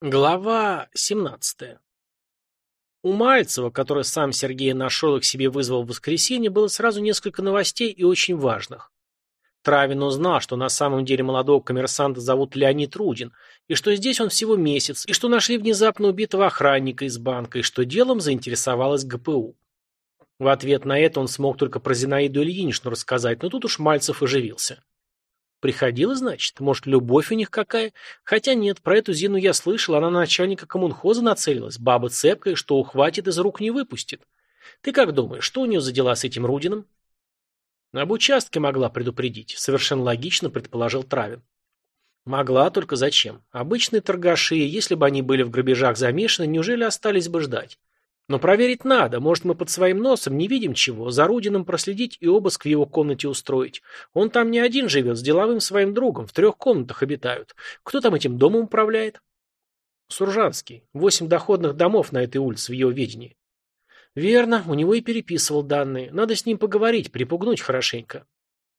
Глава 17. У Мальцева, который сам Сергей нашел и к себе вызвал в воскресенье, было сразу несколько новостей и очень важных. Травин узнал, что на самом деле молодого коммерсанта зовут Леонид Рудин, и что здесь он всего месяц, и что нашли внезапно убитого охранника из банка, и что делом заинтересовалась ГПУ. В ответ на это он смог только про Зинаиду Ильиничну рассказать, но тут уж Мальцев оживился. Приходила, значит? Может, любовь у них какая? Хотя нет, про эту Зину я слышал, она на начальника коммунхоза нацелилась. Баба цепкая, что ухватит, из рук не выпустит. Ты как думаешь, что у нее за дела с этим Рудиным? Об участке могла предупредить, совершенно логично предположил Травин. Могла, только зачем? Обычные торгаши, если бы они были в грабежах замешаны, неужели остались бы ждать? Но проверить надо, может, мы под своим носом не видим чего, за Рудиным проследить и обыск в его комнате устроить. Он там не один живет, с деловым своим другом, в трех комнатах обитают. Кто там этим домом управляет? Суржанский. Восемь доходных домов на этой улице в его ведении. Верно, у него и переписывал данные. Надо с ним поговорить, припугнуть хорошенько.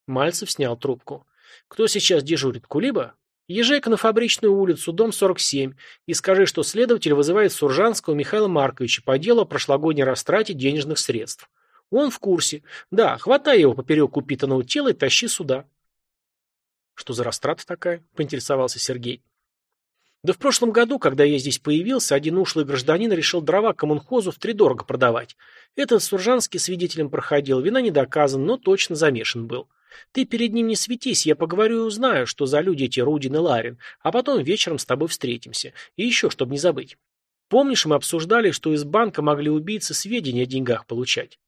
Мальцев снял трубку. Кто сейчас дежурит? Кулиба? Езжай-ка на Фабричную улицу, дом 47, и скажи, что следователь вызывает Суржанского Михаила Марковича по делу о прошлогодней растрате денежных средств. Он в курсе. Да, хватай его поперек упитанного тела и тащи сюда. Что за растрата такая? Поинтересовался Сергей. Да в прошлом году, когда я здесь появился, один ушлый гражданин решил дрова коммунхозу втридорого продавать. Этот Суржанский свидетелем проходил, вина не доказан, но точно замешан был. Ты перед ним не светись, я поговорю и узнаю, что за люди эти Рудин и Ларин, а потом вечером с тобой встретимся. И еще, чтобы не забыть. Помнишь, мы обсуждали, что из банка могли убийцы сведения о деньгах получать?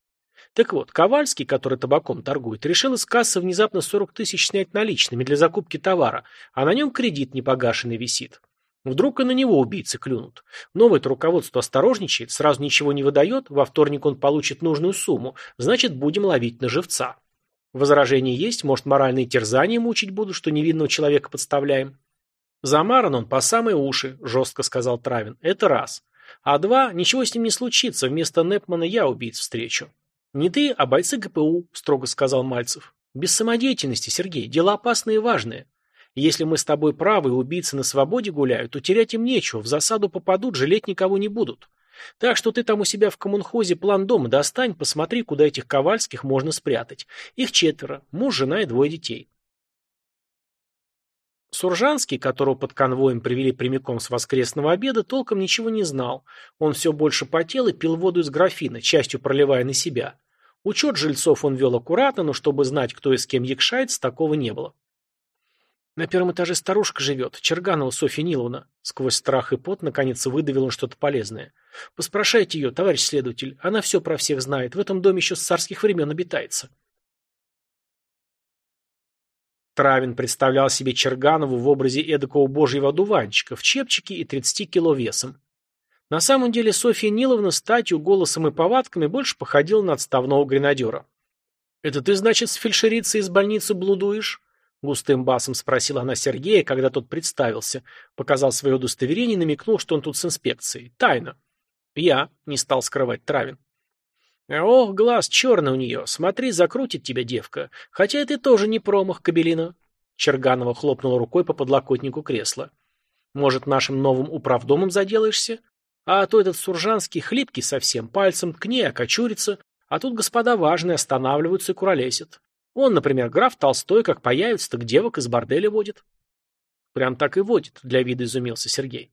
Так вот, Ковальский, который табаком торгует, решил из кассы внезапно 40 тысяч снять наличными для закупки товара, а на нем кредит непогашенный висит. Вдруг и на него убийцы клюнут. Новое-то руководство осторожничает, сразу ничего не выдает, во вторник он получит нужную сумму, значит, будем ловить на живца. Возражения есть, может, моральные терзания мучить будут, что невинного человека подставляем? Замаран он по самые уши, жестко сказал Травин. Это раз. А два, ничего с ним не случится, вместо Непмана я убийц встречу. Не ты, а бойцы ГПУ, строго сказал Мальцев. Без самодеятельности, Сергей, дела опасные и важные. Если мы с тобой правы и убийцы на свободе гуляют, то терять им нечего, в засаду попадут, жалеть никого не будут. Так что ты там у себя в коммунхозе план дома достань, посмотри, куда этих Ковальских можно спрятать. Их четверо, муж, жена и двое детей. Суржанский, которого под конвоем привели прямиком с воскресного обеда, толком ничего не знал. Он все больше потел и пил воду из графина, частью проливая на себя. Учет жильцов он вел аккуратно, но чтобы знать, кто и с кем якшается, такого не было. На первом этаже старушка живет, Черганова Софья Ниловна. Сквозь страх и пот, наконец, выдавил он что-то полезное. Поспрашайте ее, товарищ следователь, она все про всех знает, в этом доме еще с царских времен обитается. Травин представлял себе Черганову в образе эдакого божьего одуванчика, в чепчике и 30 кило весом. На самом деле Софья Ниловна статью, голосом и повадками больше походила на отставного гренадера. «Это ты, значит, с фельдшерицей из больницы блудуешь?» Густым басом спросила она Сергея, когда тот представился, показал свое удостоверение и намекнул, что он тут с инспекцией. Тайна. Я не стал скрывать Травин. Ох, глаз черный у нее. Смотри, закрутит тебя девка. Хотя ты тоже не промах, Кабелина. Черганова хлопнула рукой по подлокотнику кресла. Может, нашим новым управдомом заделаешься? А то этот суржанский хлипкий совсем, пальцем ткни, окочурится, а тут господа важные останавливаются и куролесят. Он, например, граф Толстой, как появится, так девок из борделя водит. Прям так и водит, для вида изумился Сергей.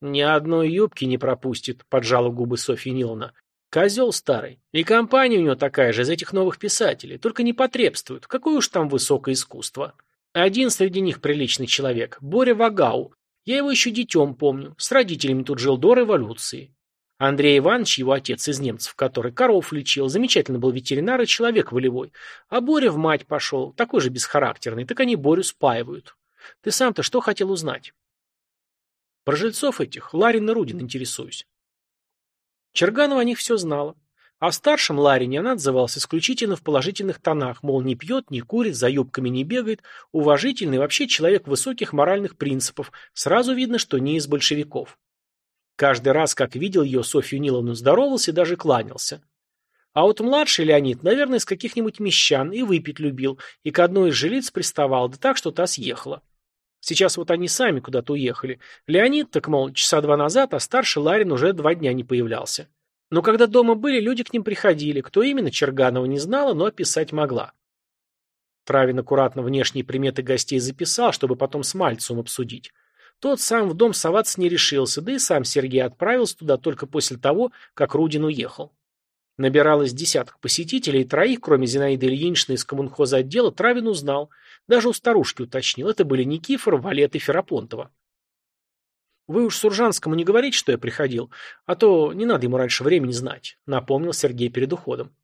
Ни одной юбки не пропустит, поджала губы Софья Ниловна. Козел старый. И компания у него такая же из этих новых писателей, только не потребствуют. Какое уж там высокое искусство. Один среди них приличный человек, Боря Вагау. Я его еще детем помню. С родителями тут жил до революции. Андрей Иванович, его отец из немцев, который коров лечил, замечательно был ветеринар и человек волевой. А Боря в мать пошел, такой же бесхарактерный, так они Борю спаивают. Ты сам-то что хотел узнать? Про жильцов этих, Ларин и Рудин интересуюсь. Черганова о них все знала. О старшем Ларине она отзывалась исключительно в положительных тонах, мол, не пьет, не курит, за юбками не бегает, уважительный, вообще человек высоких моральных принципов, сразу видно, что не из большевиков. Каждый раз, как видел ее, Софью Ниловну здоровался и даже кланялся. А вот младший Леонид, наверное, из каких-нибудь мещан, и выпить любил, и к одной из жилиц приставал, да так, что та съехала. Сейчас вот они сами куда-то уехали. Леонид, так, мол, часа два назад, а старший Ларин уже два дня не появлялся. Но когда дома были, люди к ним приходили. Кто именно, Черганова не знала, но описать могла. Травин аккуратно внешние приметы гостей записал, чтобы потом с Мальцевым обсудить. Тот сам в дом соваться не решился, да и сам Сергей отправился туда только после того, как Рудин уехал. Набиралось десяток посетителей, и троих, кроме Зинаиды Ильиничны из коммунхоза отдела, Травин узнал. Даже у старушки уточнил. Это были Никифор, Валет и Ферапонтова. «Вы уж Суржанскому не говорите, что я приходил, а то не надо ему раньше времени знать», — напомнил Сергей перед уходом.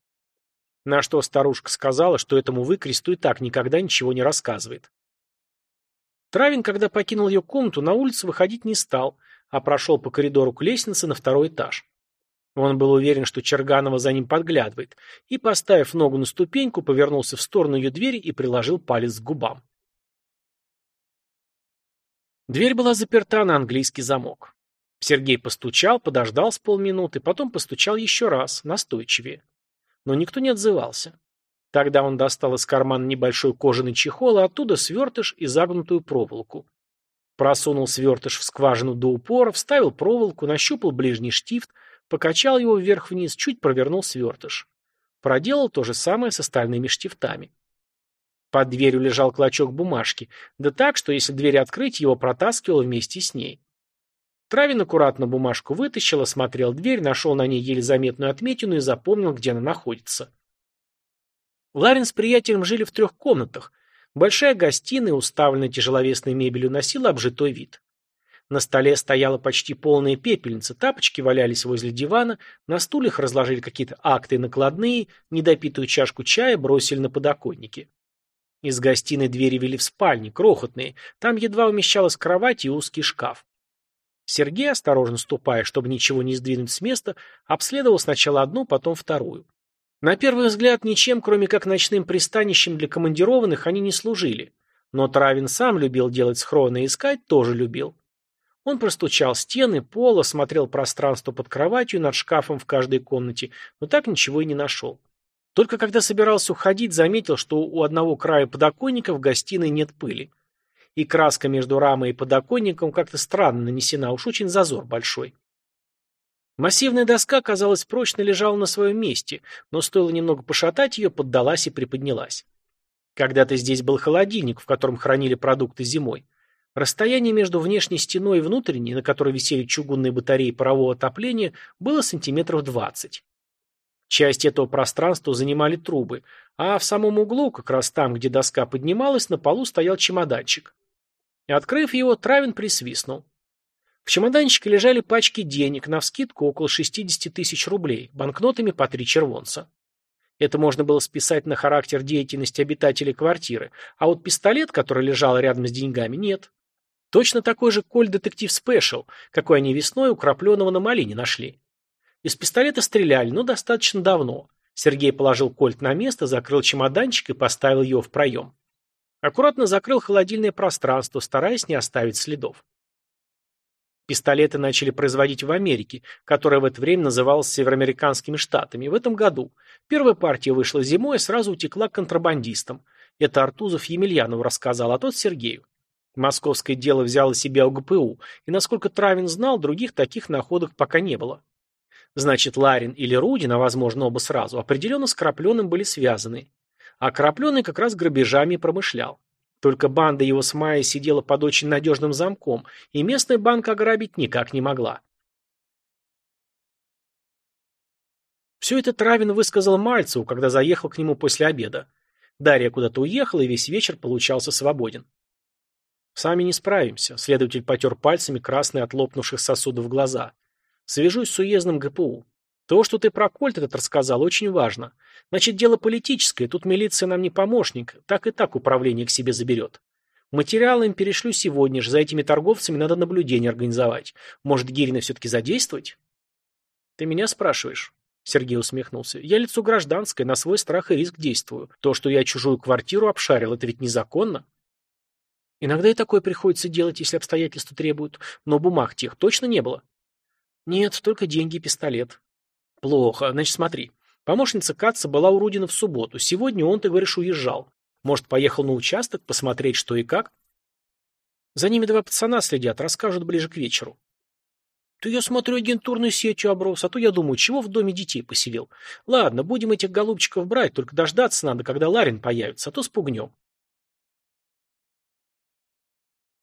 На что старушка сказала, что этому выкресту и так никогда ничего не рассказывает. Травин, когда покинул ее комнату, на улицу выходить не стал, а прошел по коридору к лестнице на второй этаж. Он был уверен, что Черганова за ним подглядывает, и, поставив ногу на ступеньку, повернулся в сторону ее двери и приложил палец к губам. Дверь была заперта на английский замок. Сергей постучал, подождал с полминуты, потом постучал еще раз, настойчивее. Но никто не отзывался. Тогда он достал из кармана небольшой кожаный чехол, а оттуда свертыш и загнутую проволоку. Просунул свертыш в скважину до упора, вставил проволоку, нащупал ближний штифт, покачал его вверх-вниз, чуть провернул свертыш. Проделал то же самое с остальными штифтами. Под дверью лежал клочок бумажки, да так, что если дверь открыть, его протаскивало вместе с ней. Травин аккуратно бумажку вытащил, осмотрел дверь, нашел на ней еле заметную отметину и запомнил, где она находится. Ларин с приятелем жили в трех комнатах. Большая гостиная, уставленная тяжеловесной мебелью, носила обжитой вид. На столе стояла почти полная пепельница, тапочки валялись возле дивана, на стульях разложили какие-то акты и накладные, недопитую чашку чая бросили на подоконники. Из гостиной двери вели в спальни, крохотные, там едва умещалась кровать и узкий шкаф. Сергей, осторожно ступая, чтобы ничего не сдвинуть с места, обследовал сначала одну, потом вторую. На первый взгляд, ничем, кроме как ночным пристанищем для командированных, они не служили. Но Травин сам любил делать схроны и искать тоже любил. Он простучал стены, пол, осмотрел пространство под кроватью над шкафом в каждой комнате, но так ничего и не нашел. Только когда собирался уходить, заметил, что у одного края подоконника в гостиной нет пыли. И краска между рамой и подоконником как-то странно нанесена, уж очень зазор большой. Массивная доска, казалось, прочно лежала на своем месте, но стоило немного пошатать ее, поддалась и приподнялась. Когда-то здесь был холодильник, в котором хранили продукты зимой. Расстояние между внешней стеной и внутренней, на которой висели чугунные батареи парового отопления, было сантиметров двадцать. Часть этого пространства занимали трубы, а в самом углу, как раз там, где доска поднималась, на полу стоял чемоданчик. Открыв его, Травин присвистнул. В чемоданчике лежали пачки денег, навскидку около 60 тысяч рублей, банкнотами по три червонца. Это можно было списать на характер деятельности обитателей квартиры, а вот пистолет, который лежал рядом с деньгами, нет. Точно такой же Коль Детектив Спешл, какой они весной у Крапленого на Малине нашли. Из пистолета стреляли, но достаточно давно. Сергей положил кольт на место, закрыл чемоданчик и поставил его в проем. Аккуратно закрыл холодильное пространство, стараясь не оставить следов. Пистолеты начали производить в Америке, которая в это время называлась Североамериканскими штатами, в этом году. Первая партия вышла зимой и сразу утекла к контрабандистам. Это Артузов Емельянову рассказал, а тот Сергею. Московское дело взяло себя у ГПУ, и, насколько Травин знал, других таких находок пока не было. Значит, Ларин или Рудин, а возможно оба сразу, определенно с Крапленым были связаны. А Крапленый как раз грабежами промышлял. Только банда его с Майей сидела под очень надежным замком, и местная банка ограбить никак не могла. Все это Травин высказал Мальцеву, когда заехал к нему после обеда. Дарья куда-то уехала, и весь вечер получался свободен. Сами не справимся. Следователь потер пальцами красные от лопнувших сосудов глаза. Свяжусь с уездным ГПУ. То, что ты про кольт этот рассказал, очень важно. Значит, дело политическое, тут милиция нам не помощник, так и так управление к себе заберет. Материалы им перешлю сегодня же, за этими торговцами надо наблюдение организовать. Может, Гирина все-таки задействовать? Ты меня спрашиваешь? Сергей усмехнулся. Я лицо гражданское, на свой страх и риск действую. То, что я чужую квартиру обшарил, это ведь незаконно. Иногда и такое приходится делать, если обстоятельства требуют. Но бумаг тех точно не было. Нет, только деньги и пистолет. Плохо. Значит, смотри. Помощница Катца была у Рудина в субботу. Сегодня он, ты говоришь, уезжал. Может, поехал на участок, посмотреть, что и как? За ними два пацана следят, расскажут ближе к вечеру. То я смотрю, агентурной сетью оброс, а то я думаю, чего в доме детей поселил. Ладно, будем этих голубчиков брать, только дождаться надо, когда Ларин появится, а то спугнем.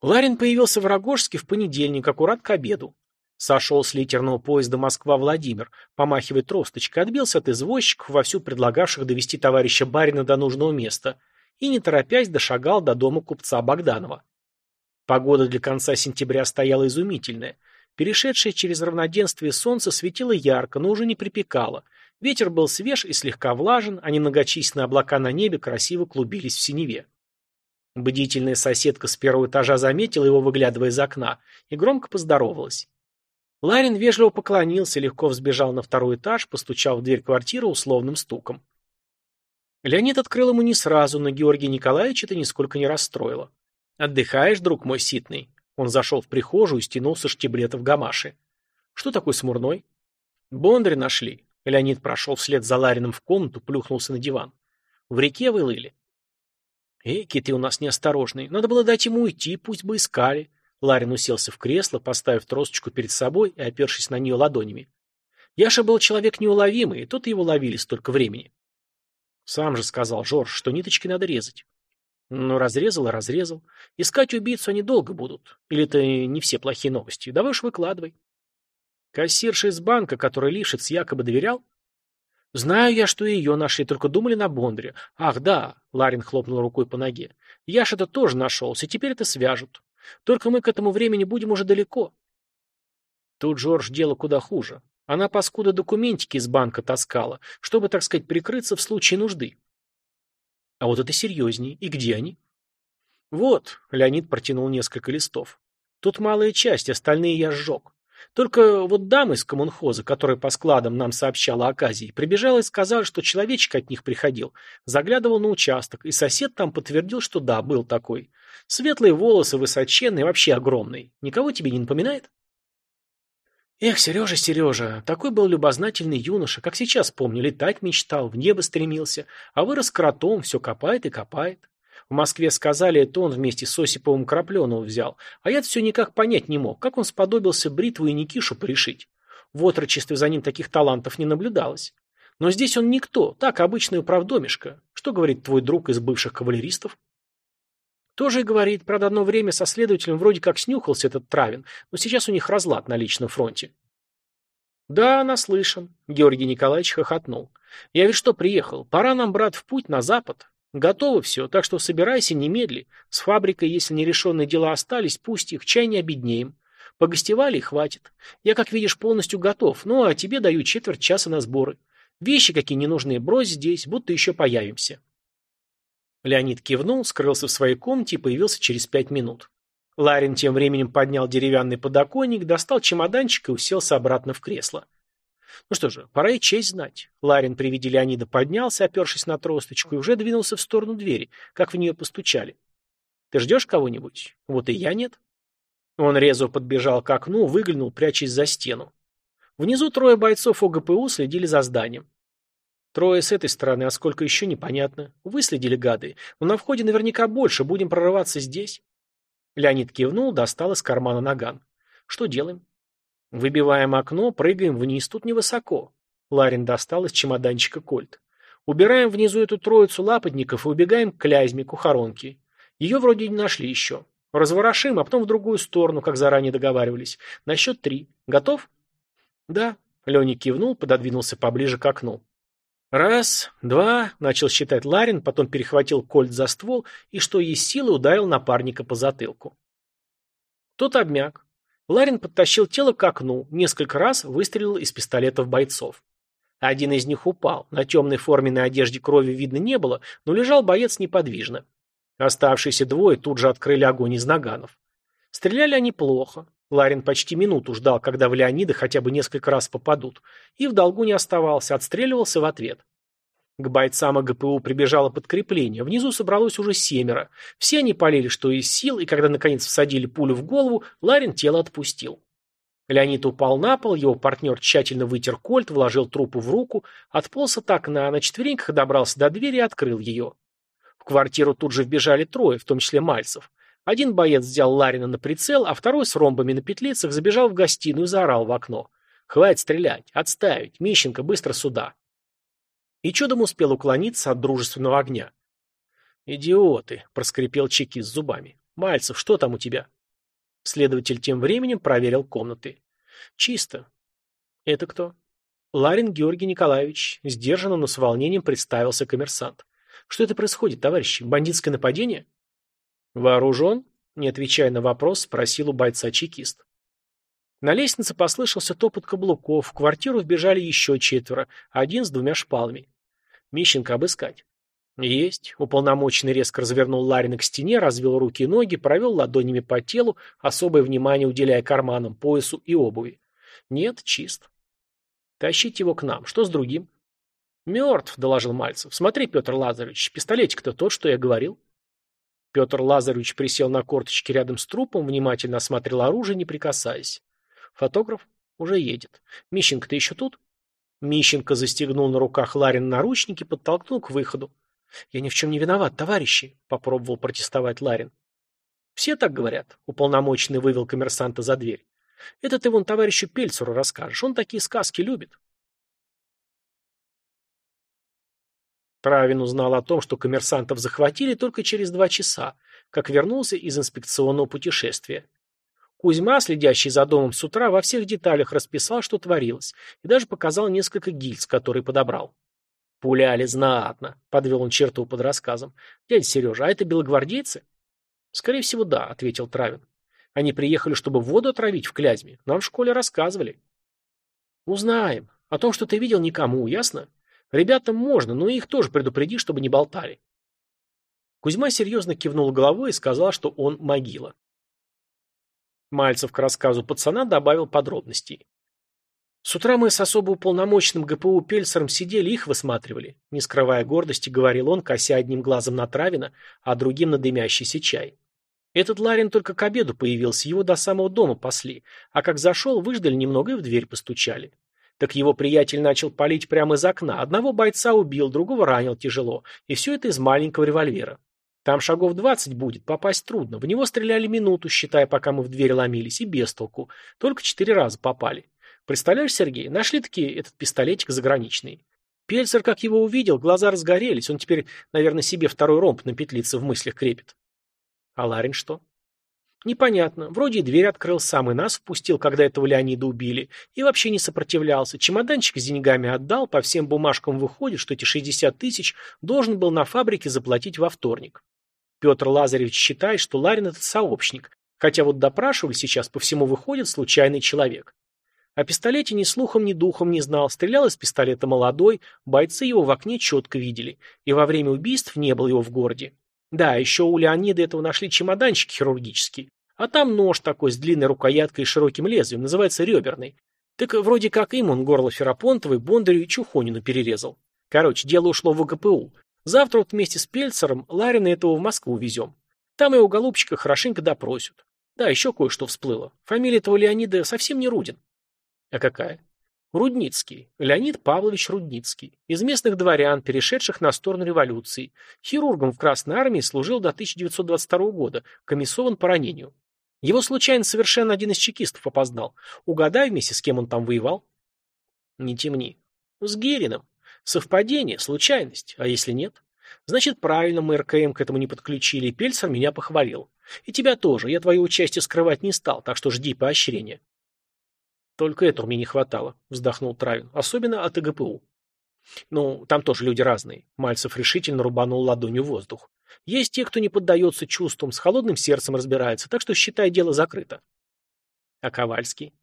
Ларин появился в Рогожске в понедельник, аккурат к обеду. Сошел с литерного поезда Москва-Владимир, помахивая тросточкой, отбился от извозчиков, вовсю предлагавших довести товарища барина до нужного места, и, не торопясь, дошагал до дома купца Богданова. Погода для конца сентября стояла изумительная. Перешедшее через равноденствие солнце светило ярко, но уже не припекало. Ветер был свеж и слегка влажен, а немногочисленные облака на небе красиво клубились в синеве. Бдительная соседка с первого этажа заметила его, выглядывая из окна, и громко поздоровалась. Ларин вежливо поклонился, легко взбежал на второй этаж, постучал в дверь квартиры условным стуком. Леонид открыл ему не сразу, но Георгий Николаевич это нисколько не расстроило. «Отдыхаешь, друг мой ситный?» Он зашел в прихожую и стянул со штиблетов гамаши. «Что такой смурной?» «Бондарь нашли». Леонид прошел вслед за Лариным в комнату, плюхнулся на диван. «В реке вылыли». «Эки ты у нас неосторожный. Надо было дать ему уйти, пусть бы искали. Ларин уселся в кресло, поставив тросточку перед собой и опершись на нее ладонями. Яша был человек неуловимый, и тут его ловили столько времени. Сам же сказал Жорж, что ниточки надо резать. Ну, разрезал и разрезал. Искать убийцу они долго будут. Или это не все плохие новости. Давай уж выкладывай. Кассирша из банка, который Лишец якобы доверял? Знаю я, что ее нашли, только думали на Бондаре. Ах, да, Ларин хлопнул рукой по ноге. Яша-то тоже нашелся, теперь это свяжут. Только мы к этому времени будем уже далеко. Тут Джордж дело куда хуже. Она, паскуда, документики из банка таскала, чтобы, так сказать, прикрыться в случае нужды. А вот это серьезнее. И где они? Вот, Леонид протянул несколько листов. Тут малая часть, остальные я сжег. Только вот дама из коммунхоза, которая по складам нам сообщала о Казии, прибежала и сказала, что человечек от них приходил, заглядывал на участок, и сосед там подтвердил, что да, был такой. Светлые волосы, высоченные, вообще огромный. Никого тебе не напоминает? Эх, Сережа, Сережа, такой был любознательный юноша, как сейчас помню, летать мечтал, в небо стремился, а вырос кротом, все копает и копает. В Москве сказали, это он вместе с Осиповым Крапленого взял. А я все никак понять не мог, как он сподобился бритву и Никишу порешить. В отрочестве за ним таких талантов не наблюдалось. Но здесь он никто, так, обычный управдомишка. Что говорит твой друг из бывших кавалеристов? Тоже и говорит, правда, одно время со следователем вроде как снюхался этот Травин, но сейчас у них разлад на личном фронте. Да, наслышан. Георгий Николаевич хохотнул. Я ведь что приехал? Пора нам, брат, в путь на запад. Готово все, так что собирайся немедли. С фабрикой, если нерешенные дела остались, пусть их, чай не обеднеем. Погостевали и хватит. Я, как видишь, полностью готов, ну а тебе даю четверть часа на сборы. Вещи какие ненужные брось здесь, будто еще появимся. Леонид кивнул, скрылся в своей комнате и появился через пять минут. Ларин тем временем поднял деревянный подоконник, достал чемоданчик и уселся обратно в кресло. Ну что же, пора и честь знать. Ларин при виде Леонида поднялся, опершись на тросточку, и уже двинулся в сторону двери, как в нее постучали. Ты ждешь кого-нибудь? Вот и я нет. Он резво подбежал к окну, выглянул, прячась за стену. Внизу трое бойцов ОГПУ следили за зданием. Трое с этой стороны, а сколько еще непонятно. Выследили гады. Но на входе наверняка больше, будем прорываться здесь. Леонид кивнул, достал из кармана наган. Что делаем? Выбиваем окно, прыгаем вниз, тут невысоко. Ларин достал из чемоданчика кольт. Убираем внизу эту троицу лапотников и убегаем к клязьме, кухаронке. Ее вроде не нашли еще. Разворошим, а потом в другую сторону, как заранее договаривались. На счет три. Готов? Да. Леня кивнул, пододвинулся поближе к окну. Раз, два, начал считать Ларин, потом перехватил кольт за ствол и, что есть силы, ударил напарника по затылку. Тот обмяк, Ларин подтащил тело к окну, несколько раз выстрелил из пистолетов бойцов. Один из них упал. На темной форменной одежде крови видно не было, но лежал боец неподвижно. Оставшиеся двое тут же открыли огонь из наганов. Стреляли они плохо. Ларин почти минуту ждал, когда в Леонида хотя бы несколько раз попадут, и в долгу не оставался, отстреливался в ответ. К бойцам АГПУ прибежало подкрепление. Внизу собралось уже семеро. Все они полили, что из сил, и когда наконец всадили пулю в голову, Ларин тело отпустил. Леонид упал на пол, его партнер тщательно вытер кольт, вложил трупу в руку, отполз от окна, на четвереньках добрался до двери и открыл ее. В квартиру тут же вбежали трое, в том числе Мальцев. Один боец взял Ларина на прицел, а второй с ромбами на петлицах забежал в гостиную и заорал в окно. «Хватит стрелять! Отставить! Мищенко, быстро сюда!» И чудом успел уклониться от дружественного огня. «Идиоты!» — проскрипел чекист зубами. «Мальцев, что там у тебя?» Следователь тем временем проверил комнаты. «Чисто». «Это кто?» «Ларин Георгий Николаевич», — сдержанно, но с волнением представился коммерсант. «Что это происходит, товарищи? Бандитское нападение?» «Вооружен?» — не отвечая на вопрос, спросил у бойца чекист. На лестнице послышался топот каблуков, в квартиру вбежали еще четверо, один с двумя шпалами. «Мищенко обыскать». «Есть». Уполномоченный резко развернул Ларина к стене, развел руки и ноги, провел ладонями по телу, особое внимание уделяя карманам, поясу и обуви. «Нет, чист». «Тащите его к нам. Что с другим?» «Мертв», — доложил Мальцев. «Смотри, Петр Лазаревич, пистолетик-то тот, что я говорил». Петр Лазаревич присел на корточки рядом с трупом, внимательно осмотрел оружие, не прикасаясь. Фотограф уже едет. Мищенко, ты еще тут? Мищенко застегнул на руках Ларин наручники, подтолкнул к выходу. «Я ни в чем не виноват, товарищи», — попробовал протестовать Ларин. «Все так говорят», — уполномоченный вывел коммерсанта за дверь. «Это ты вон товарищу Пельцеру расскажешь, он такие сказки любит». Травин узнал о том, что коммерсантов захватили только через два часа, как вернулся из инспекционного путешествия. Кузьма, следящий за домом с утра, во всех деталях расписал, что творилось, и даже показал несколько гильз, которые подобрал. Пуляли знатно, подвел он черту под рассказом. Дядя Сережа, а это белогвардейцы? Скорее всего, да, ответил Травин. Они приехали, чтобы воду отравить в Клязьме. Нам в школе рассказывали. Узнаем. О том, что ты видел, никому, ясно? Ребятам можно, но их тоже предупреди, чтобы не болтали. Кузьма серьезно кивнул головой и сказал, что он могила. Мальцев к рассказу пацана добавил подробностей. С утра мы с особо уполномоченным ГПУ Пельцером сидели, их высматривали. Не скрывая гордости, говорил он, кося одним глазом на Травина, а другим на дымящийся чай. Этот Ларин только к обеду появился, его до самого дома пасли, а как зашел, выждали немного и в дверь постучали. Так его приятель начал палить прямо из окна. Одного бойца убил, другого ранил тяжело, и все это из маленького револьвера. Там шагов двадцать будет, попасть трудно. В него стреляли минуту, считая, пока мы в дверь ломились, и без толку. Только четыре раза попали. Представляешь, Сергей, нашли-таки этот пистолетик заграничный. Пельцер, как его увидел, глаза разгорелись. Он теперь, наверное, себе второй ромб на петлице в мыслях крепит. А Ларин что? Непонятно. Вроде и дверь открыл сам, и нас впустил, когда этого Леонида убили. И вообще не сопротивлялся. Чемоданчик с деньгами отдал, по всем бумажкам выходит, что эти 60 тысяч должен был на фабрике заплатить во вторник. Петр Лазаревич считает, что Ларин этот сообщник, хотя вот допрашивали сейчас, по всему выходит случайный человек. О пистолете ни слухом, ни духом не знал, стрелял из пистолета молодой, бойцы его в окне четко видели, и во время убийств не было его в городе. Да, еще у Леонида этого нашли чемоданчик хирургический, а там нож такой с длинной рукояткой и широким лезвием, называется реберный. Так вроде как им он горло Ферапонтовой, Бондарю и Чухонину перерезал. Короче, дело ушло в ГПУ. Завтра вот вместе с Пельцером Ларина этого в Москву везем. Там его голубчика хорошенько допросят. Да, еще кое-что всплыло. Фамилия этого Леонида совсем не Рудин. А какая? Рудницкий. Леонид Павлович Рудницкий. Из местных дворян, перешедших на сторону революции. Хирургом в Красной армии служил до 1922 года, комиссован по ранению. Его случайно совершенно один из чекистов опознал. Угадай вместе, с кем он там воевал? Не темни. С Гериным. Совпадение, случайность. А если нет? Значит, правильно мы РКМ к этому не подключили, и Пельцер меня похвалил. И тебя тоже. Я твое участие скрывать не стал, так что жди поощрения. Только этого мне не хватало, вздохнул Травин. Особенно от ИГПУ. Ну, там тоже люди разные. Мальцев решительно рубанул ладонью воздух. Есть те, кто не поддается чувствам, с холодным сердцем разбирается, так что считай дело закрыто. А Ковальский?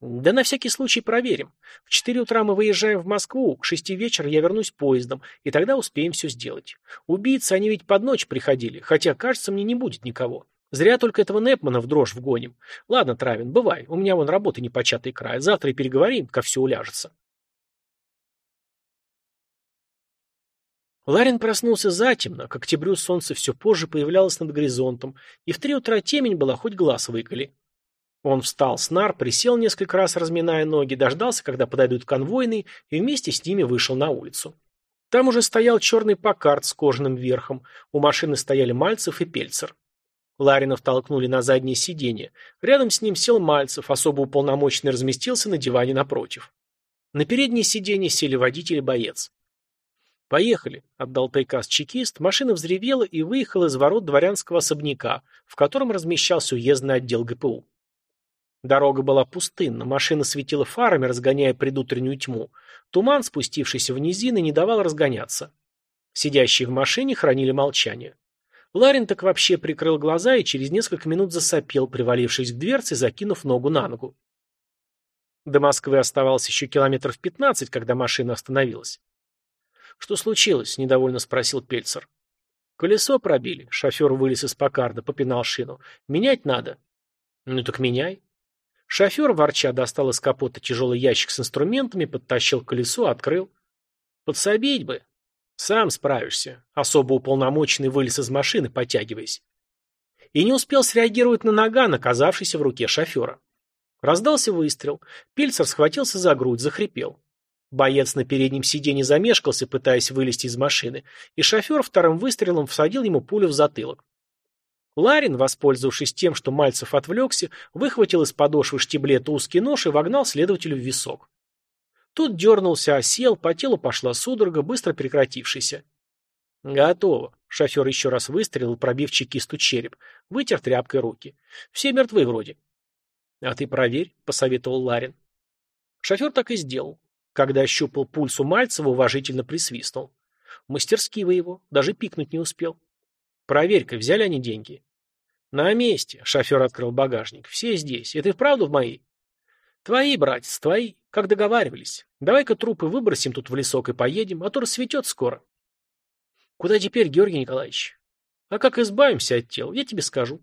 Да на всякий случай проверим. В четыре утра мы выезжаем в Москву, к шести вечера я вернусь поездом, и тогда успеем все сделать. Убийцы, они ведь под ночь приходили, хотя, кажется, мне не будет никого. Зря только этого Непмана в дрожь вгоним. Ладно, Травин, бывай, у меня вон работа непочатый край. Завтра и переговорим, как все уляжется. Ларин проснулся затемно, к октябрю солнце все позже появлялось над горизонтом, и в три утра темень была, хоть глаз выколи. Он встал с нар, присел несколько раз, разминая ноги, дождался, когда подойдут конвойные, и вместе с ними вышел на улицу. Там уже стоял черный покарт с кожаным верхом, у машины стояли Мальцев и Пельцер. Ларинов толкнули на заднее сиденье. Рядом с ним сел Мальцев, особо уполномоченный разместился на диване напротив. На переднее сиденье сели водитель и боец. «Поехали», — отдал приказ чекист, машина взревела и выехала из ворот дворянского особняка, в котором размещался уездный отдел ГПУ. Дорога была пустынна, машина светила фарами, разгоняя предутреннюю тьму. Туман, спустившийся в низины, не давал разгоняться. Сидящие в машине хранили молчание. Ларин так вообще прикрыл глаза и через несколько минут засопел, привалившись к дверце, закинув ногу на ногу. До Москвы оставалось еще километров пятнадцать, когда машина остановилась. «Что случилось?» – недовольно спросил Пельцер. «Колесо пробили». Шофер вылез из покарда, попинал шину. «Менять надо». «Ну так меняй». Шофер, ворча, достал из капота тяжелый ящик с инструментами, подтащил колесо, открыл. «Подсобить бы». «Сам справишься», — особо уполномоченный вылез из машины, потягиваясь. И не успел среагировать на наган, оказавшийся в руке шофера. Раздался выстрел. Пельцер схватился за грудь, захрипел. Боец на переднем сиденье замешкался, пытаясь вылезти из машины, и шофер вторым выстрелом всадил ему пулю в затылок. Ларин, воспользовавшись тем, что Мальцев отвлекся, выхватил из подошвы штиблета узкий нож и вогнал следователю в висок. Тут дернулся, осел, по телу пошла судорога, быстро прекратившаяся. «Готово». Шофер еще раз выстрелил, пробив чекисту череп. Вытер тряпкой руки. «Все мертвы вроде». «А ты проверь», — посоветовал Ларин. Шофер так и сделал. Когда ощупал пульс у Мальцева, уважительно присвистнул. «Мастерски вы его, даже пикнуть не успел». «Проверь-ка, взяли они деньги?» «На месте», — шофер открыл багажник. «Все здесь. Это и вправду в моей?» «Твои, братец, твои. Как договаривались. Давай-ка трупы выбросим тут в лесок и поедем, а то рассветет скоро. Куда теперь, Георгий Николаевич? А как избавимся от тел, я тебе скажу.